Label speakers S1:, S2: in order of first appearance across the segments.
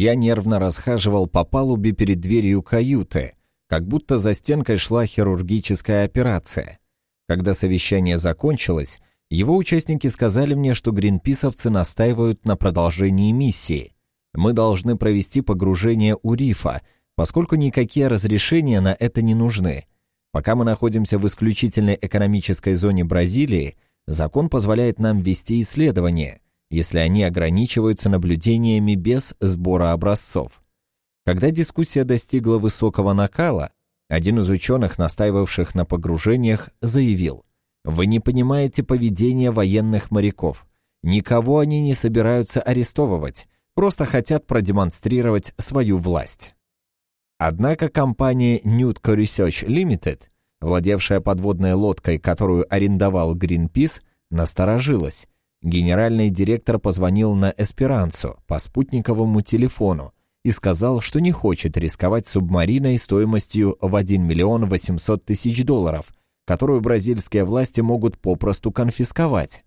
S1: Я нервно расхаживал по палубе перед дверью каюты, как будто за стенкой шла хирургическая операция. Когда совещание закончилось, его участники сказали мне, что гринписовцы настаивают на продолжении миссии. Мы должны провести погружение у рифа, поскольку никакие разрешения на это не нужны. Пока мы находимся в исключительной экономической зоне Бразилии, закон позволяет нам вести исследования, если они ограничиваются наблюдениями без сбора образцов. Когда дискуссия достигла высокого накала, один из ученых, настаивавших на погружениях, заявил – вы не понимаете поведения военных моряков. Никого они не собираются арестовывать, просто хотят продемонстрировать свою власть. Однако компания Newtco Research Limited, владевшая подводной лодкой, которую арендовал Greenpeace, насторожилась. Генеральный директор позвонил на Эсперансо по спутниковому телефону и сказал, что не хочет рисковать субмариной стоимостью в 1 миллион 800 тысяч долларов – которую бразильские власти могут попросту конфисковать.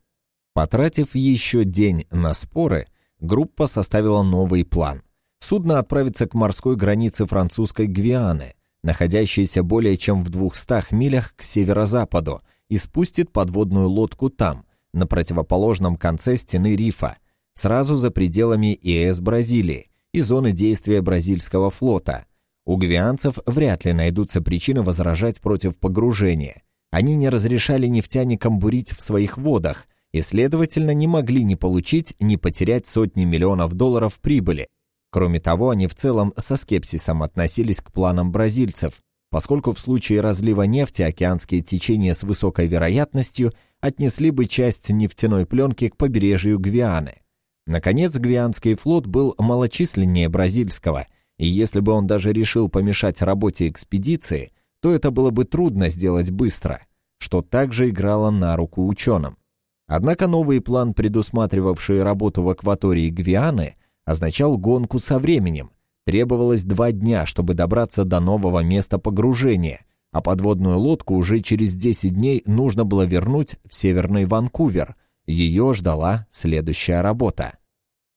S1: Потратив еще день на споры, группа составила новый план. Судно отправится к морской границе французской Гвианы, находящейся более чем в 200 милях к северо-западу, и спустит подводную лодку там, на противоположном конце стены рифа, сразу за пределами ИС Бразилии и зоны действия бразильского флота. У гвианцев вряд ли найдутся причины возражать против погружения, они не разрешали нефтяникам бурить в своих водах и, следовательно, не могли ни получить, ни потерять сотни миллионов долларов прибыли. Кроме того, они в целом со скепсисом относились к планам бразильцев, поскольку в случае разлива нефти океанские течения с высокой вероятностью отнесли бы часть нефтяной пленки к побережью Гвианы. Наконец, Гвианский флот был малочисленнее бразильского, и если бы он даже решил помешать работе экспедиции – то это было бы трудно сделать быстро, что также играло на руку ученым. Однако новый план, предусматривавший работу в акватории Гвианы, означал гонку со временем. Требовалось два дня, чтобы добраться до нового места погружения, а подводную лодку уже через 10 дней нужно было вернуть в Северный Ванкувер. Ее ждала следующая работа.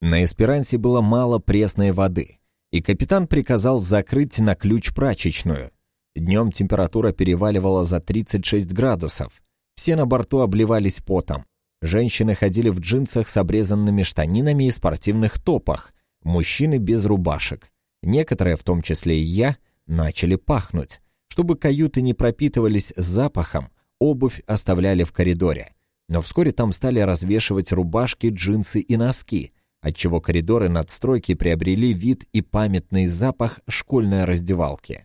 S1: На Эсперансе было мало пресной воды, и капитан приказал закрыть на ключ прачечную. Днем температура переваливала за 36 градусов. Все на борту обливались потом. Женщины ходили в джинсах с обрезанными штанинами и спортивных топах, мужчины без рубашек. Некоторые, в том числе и я, начали пахнуть. Чтобы каюты не пропитывались запахом, обувь оставляли в коридоре. Но вскоре там стали развешивать рубашки, джинсы и носки, отчего коридоры надстройки приобрели вид и памятный запах школьной раздевалки.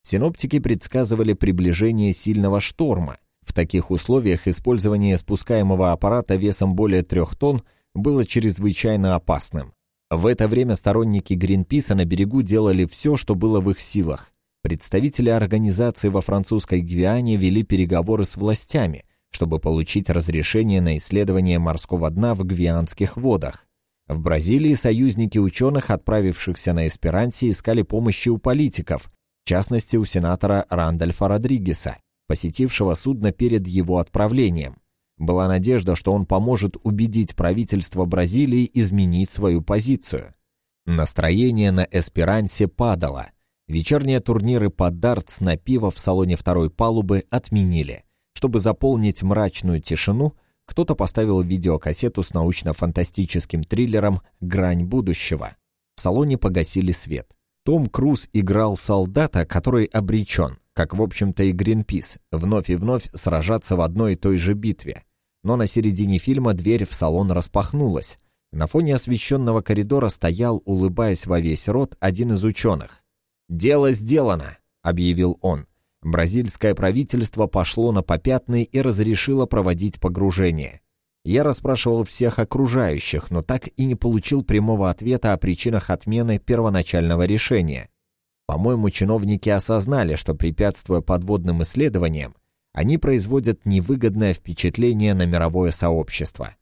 S1: Синоптики предсказывали приближение сильного шторма. В таких условиях использование спускаемого аппарата весом более трех тонн было чрезвычайно опасным. В это время сторонники Гринписа на берегу делали все, что было в их силах. Представители организации во французской Гвиане вели переговоры с властями, чтобы получить разрешение на исследование морского дна в гвианских водах. В Бразилии союзники ученых, отправившихся на эсперансе, искали помощи у политиков, в частности у сенатора Рандольфа Родригеса, посетившего судно перед его отправлением. Была надежда, что он поможет убедить правительство Бразилии изменить свою позицию. Настроение на Эсперансе падало. Вечерние турниры по дартс на пиво в салоне второй палубы отменили. Чтобы заполнить мрачную тишину, кто-то поставил видеокассету с научно-фантастическим триллером «Грань будущего». В салоне погасили свет. Том Круз играл солдата, который обречен, как в общем-то и Гринпис, вновь и вновь сражаться в одной и той же битве. Но на середине фильма дверь в салон распахнулась. На фоне освещенного коридора стоял, улыбаясь во весь рот, один из ученых. «Дело сделано», — объявил он. Бразильское правительство пошло на попятный и разрешило проводить погружение. Я расспрашивал всех окружающих, но так и не получил прямого ответа о причинах отмены первоначального решения. По-моему, чиновники осознали, что препятствуя подводным исследованиям, они производят невыгодное впечатление на мировое сообщество.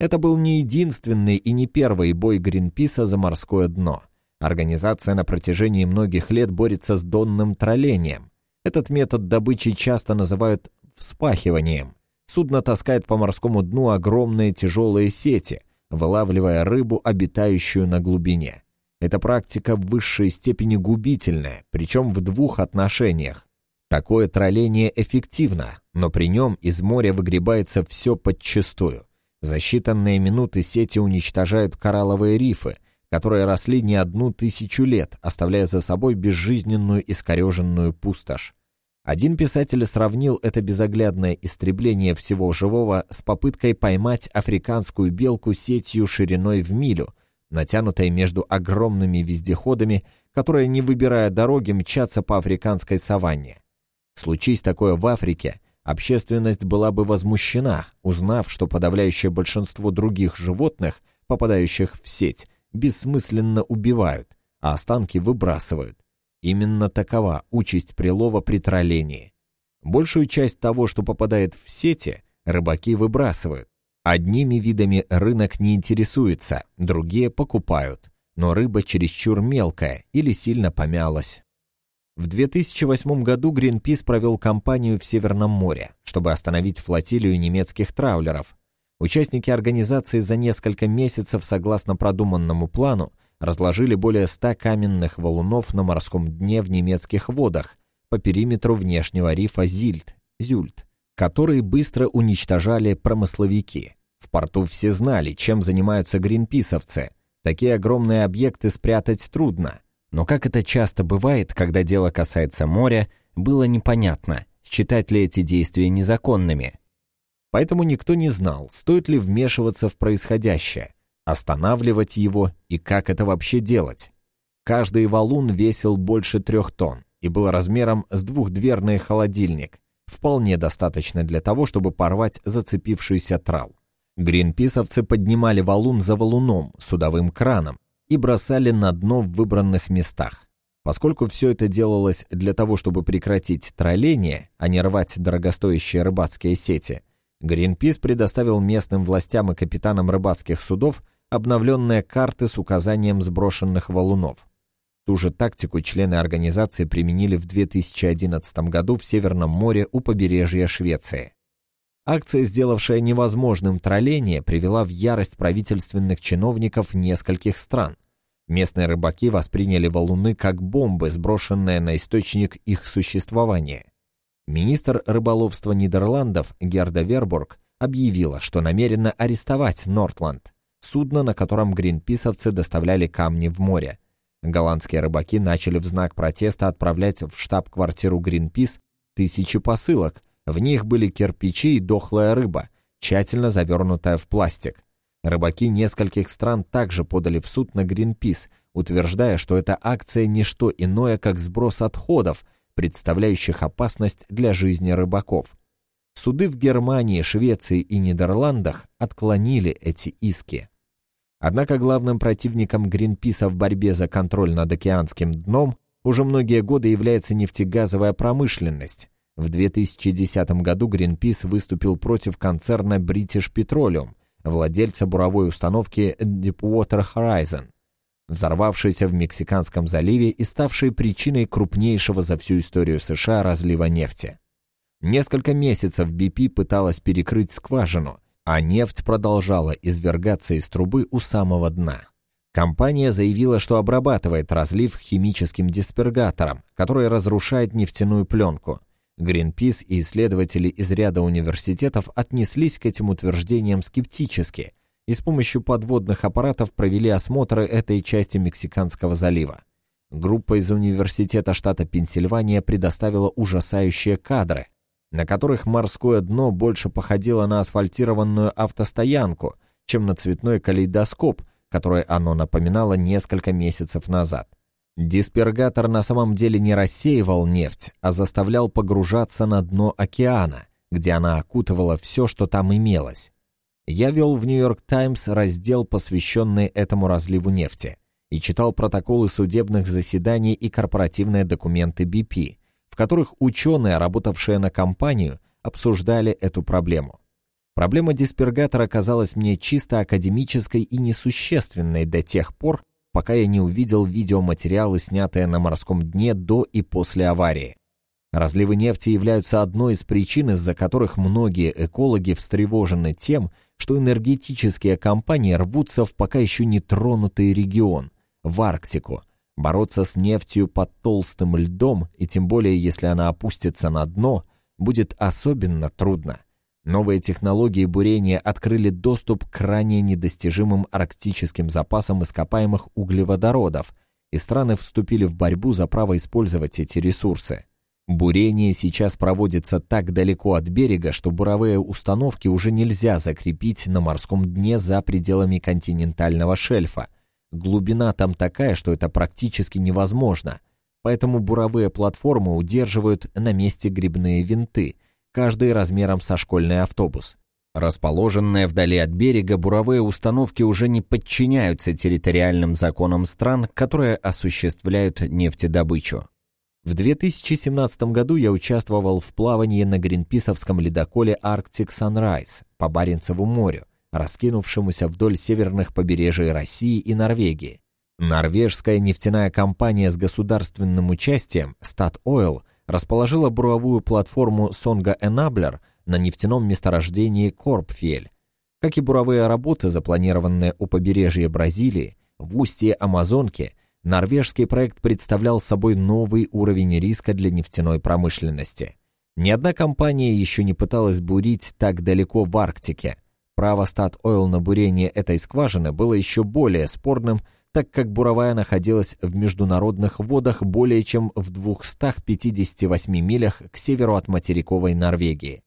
S1: Это был не единственный и не первый бой Гринписа за морское дно. Организация на протяжении многих лет борется с донным троллением. Этот метод добычи часто называют вспахиванием. Судно таскает по морскому дну огромные тяжелые сети, вылавливая рыбу, обитающую на глубине. Эта практика в высшей степени губительная, причем в двух отношениях. Такое тролление эффективно, но при нем из моря выгребается все подчистую. За считанные минуты сети уничтожают коралловые рифы, которые росли не одну тысячу лет, оставляя за собой безжизненную искореженную пустошь. Один писатель сравнил это безоглядное истребление всего живого с попыткой поймать африканскую белку сетью шириной в милю, натянутой между огромными вездеходами, которые, не выбирая дороги, мчатся по африканской саванне. Случись такое в Африке, общественность была бы возмущена, узнав, что подавляющее большинство других животных, попадающих в сеть, бессмысленно убивают, а останки выбрасывают. Именно такова участь прилова при троллении. Большую часть того, что попадает в сети, рыбаки выбрасывают. Одними видами рынок не интересуется, другие покупают, но рыба чересчур мелкая или сильно помялась. В 2008 году Greenpeace провел кампанию в Северном море, чтобы остановить флотилию немецких траулеров. Участники организации за несколько месяцев, согласно продуманному плану, разложили более 100 каменных валунов на морском дне в немецких водах по периметру внешнего рифа Зильд, Зюльт, которые быстро уничтожали промысловики. В порту все знали, чем занимаются гринписовцы. Такие огромные объекты спрятать трудно – но как это часто бывает, когда дело касается моря, было непонятно, считать ли эти действия незаконными. Поэтому никто не знал, стоит ли вмешиваться в происходящее, останавливать его и как это вообще делать. Каждый валун весил больше трех тонн и был размером с двухдверный холодильник, вполне достаточно для того, чтобы порвать зацепившийся трал. Гринписовцы поднимали валун за валуном, судовым краном, и бросали на дно в выбранных местах. Поскольку все это делалось для того, чтобы прекратить тролление, а не рвать дорогостоящие рыбацкие сети, Гринпис предоставил местным властям и капитанам рыбацких судов обновленные карты с указанием сброшенных валунов. Ту же тактику члены организации применили в 2011 году в Северном море у побережья Швеции. Акция, сделавшая невозможным тролление, привела в ярость правительственных чиновников нескольких стран. Местные рыбаки восприняли валуны как бомбы, сброшенные на источник их существования. Министр рыболовства Нидерландов Герда Вербург объявила, что намерена арестовать Нортланд, судно, на котором гринписовцы доставляли камни в море. Голландские рыбаки начали в знак протеста отправлять в штаб-квартиру Гринпис тысячи посылок, в них были кирпичи и дохлая рыба, тщательно завернутая в пластик. Рыбаки нескольких стран также подали в суд на Гринпис, утверждая, что эта акция не что иное, как сброс отходов, представляющих опасность для жизни рыбаков. Суды в Германии, Швеции и Нидерландах отклонили эти иски. Однако главным противником Гринписа в борьбе за контроль над океанским дном уже многие годы является нефтегазовая промышленность. В 2010 году Greenpeace выступил против концерна British Petroleum, владельца буровой установки Deepwater Horizon, взорвавшейся в Мексиканском заливе и ставшей причиной крупнейшего за всю историю США разлива нефти. Несколько месяцев BP пыталась перекрыть скважину, а нефть продолжала извергаться из трубы у самого дна. Компания заявила, что обрабатывает разлив химическим диспергатором, который разрушает нефтяную пленку – Гринпис и исследователи из ряда университетов отнеслись к этим утверждениям скептически и с помощью подводных аппаратов провели осмотры этой части Мексиканского залива. Группа из университета штата Пенсильвания предоставила ужасающие кадры, на которых морское дно больше походило на асфальтированную автостоянку, чем на цветной калейдоскоп, который оно напоминало несколько месяцев назад. Диспергатор на самом деле не рассеивал нефть, а заставлял погружаться на дно океана, где она окутывала все, что там имелось. Я вел в «Нью-Йорк Таймс» раздел, посвященный этому разливу нефти, и читал протоколы судебных заседаний и корпоративные документы BP, в которых ученые, работавшие на компанию, обсуждали эту проблему. Проблема диспергатора казалась мне чисто академической и несущественной до тех пор, пока я не увидел видеоматериалы, снятые на морском дне до и после аварии. Разливы нефти являются одной из причин, из-за которых многие экологи встревожены тем, что энергетические компании рвутся в пока еще не тронутый регион, в Арктику. Бороться с нефтью под толстым льдом, и тем более если она опустится на дно, будет особенно трудно. Новые технологии бурения открыли доступ к ранее недостижимым арктическим запасам ископаемых углеводородов, и страны вступили в борьбу за право использовать эти ресурсы. Бурение сейчас проводится так далеко от берега, что буровые установки уже нельзя закрепить на морском дне за пределами континентального шельфа, Глубина там такая, что это практически невозможно, поэтому буровые платформы удерживают на месте грибные винты, каждый размером со школьный автобус. Расположенные вдали от берега буровые установки уже не подчиняются территориальным законам стран, которые осуществляют нефтедобычу. В 2017 году я участвовал в плавании на гринписовском ледоколе Arctic Sunrise по Баренцеву морю, раскинувшемуся вдоль северных побережий России и Норвегии. Норвежская нефтяная компания с государственным участием Statoil расположила буровую платформу Songa Enabler на нефтяном месторождении Корпфель. Как и буровые работы, запланированные у побережья Бразилии, в устье Амазонки, норвежский проект представлял собой новый уровень риска для нефтяной промышленности. Ни одна компания еще не пыталась бурить так далеко в Арктике – Право Statoil на бурение этой скважины было еще более спорным, так как буровая находилась в международных водах более чем в 258 милях к северу от материковой Норвегии.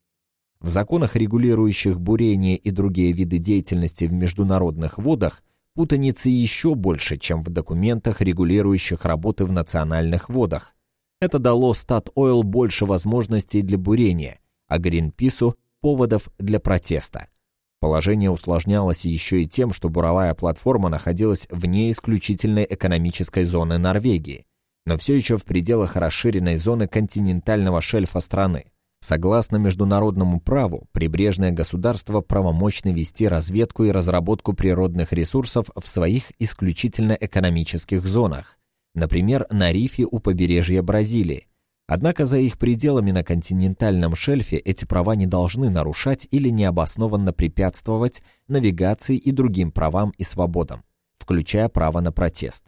S1: В законах, регулирующих бурение и другие виды деятельности в международных водах, путаницы еще больше, чем в документах, регулирующих работы в национальных водах. Это дало Statoil больше возможностей для бурения, а Гринпису – поводов для протеста. Положение усложнялось еще и тем, что буровая платформа находилась вне исключительной экономической зоны Норвегии, но все еще в пределах расширенной зоны континентального шельфа страны. Согласно международному праву, прибрежное государство правомочно вести разведку и разработку природных ресурсов в своих исключительно экономических зонах, например, на рифе у побережья Бразилии, Однако за их пределами на континентальном шельфе эти права не должны нарушать или необоснованно препятствовать навигации и другим правам и свободам, включая право на протест.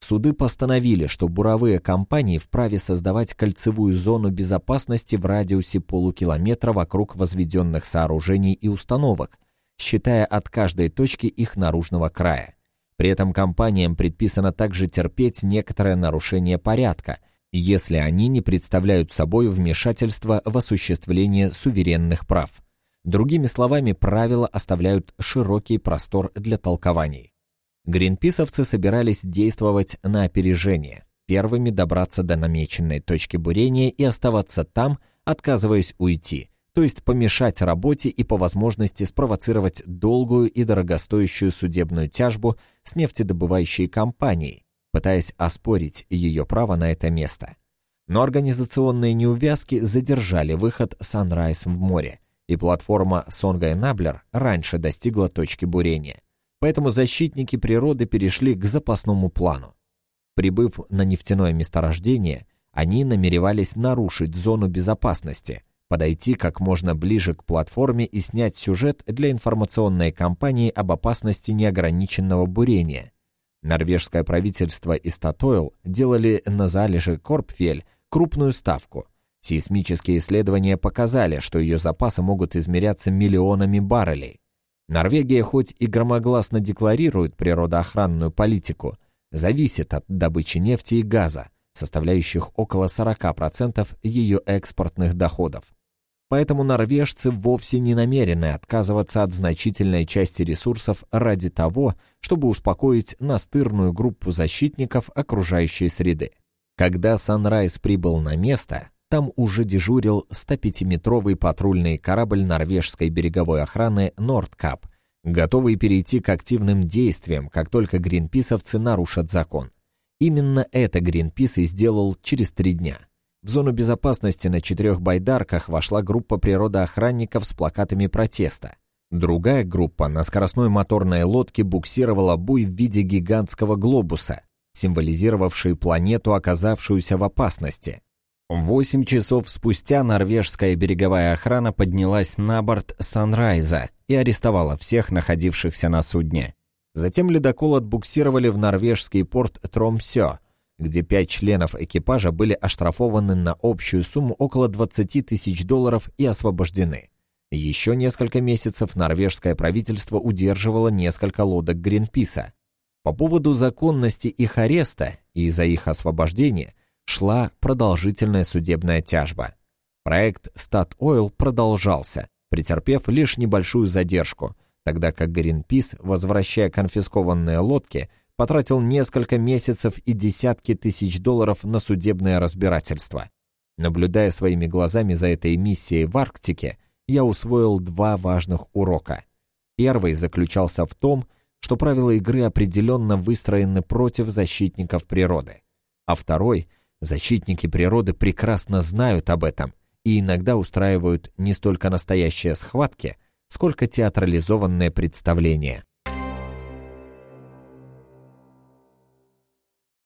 S1: Суды постановили, что буровые компании вправе создавать кольцевую зону безопасности в радиусе полукилометра вокруг возведенных сооружений и установок, считая от каждой точки их наружного края. При этом компаниям предписано также терпеть некоторое нарушение порядка – если они не представляют собой вмешательство в осуществление суверенных прав. Другими словами, правила оставляют широкий простор для толкований. Гринписовцы собирались действовать на опережение, первыми добраться до намеченной точки бурения и оставаться там, отказываясь уйти, то есть помешать работе и по возможности спровоцировать долгую и дорогостоящую судебную тяжбу с нефтедобывающей компанией, пытаясь оспорить ее право на это место. Но организационные неувязки задержали выход Sunrise в море, и платформа Songa Enabler раньше достигла точки бурения. Поэтому защитники природы перешли к запасному плану. Прибыв на нефтяное месторождение, они намеревались нарушить зону безопасности, подойти как можно ближе к платформе и снять сюжет для информационной кампании об опасности неограниченного бурения – Норвежское правительство и Статойл делали на залежи Корпфель крупную ставку. Сейсмические исследования показали, что ее запасы могут измеряться миллионами баррелей. Норвегия хоть и громогласно декларирует природоохранную политику, зависит от добычи нефти и газа, составляющих около 40% ее экспортных доходов. Поэтому норвежцы вовсе не намерены отказываться от значительной части ресурсов ради того, чтобы успокоить настырную группу защитников окружающей среды. Когда Санрайз прибыл на место, там уже дежурил 105-метровый патрульный корабль норвежской береговой охраны «Нордкап», готовый перейти к активным действиям, как только гринписовцы нарушат закон. Именно это Гринпис и сделал через три дня – в зону безопасности на четырех байдарках вошла группа природоохранников с плакатами протеста. Другая группа на скоростной моторной лодке буксировала буй в виде гигантского глобуса, символизировавший планету, оказавшуюся в опасности. Восемь часов спустя норвежская береговая охрана поднялась на борт Санрайза и арестовала всех находившихся на судне. Затем ледокол отбуксировали в норвежский порт Тромсё, где пять членов экипажа были оштрафованы на общую сумму около 20 тысяч долларов и освобождены. Еще несколько месяцев норвежское правительство удерживало несколько лодок Гринписа. По поводу законности их ареста и за их освобождение шла продолжительная судебная тяжба. Проект Стат-Ойл продолжался, претерпев лишь небольшую задержку, тогда как Гринпис, возвращая конфискованные лодки, потратил несколько месяцев и десятки тысяч долларов на судебное разбирательство. Наблюдая своими глазами за этой миссией в Арктике, я усвоил два важных урока. Первый заключался в том, что правила игры определенно выстроены против защитников природы. А второй – защитники природы прекрасно знают об этом и иногда устраивают не столько настоящие схватки, сколько театрализованные представления.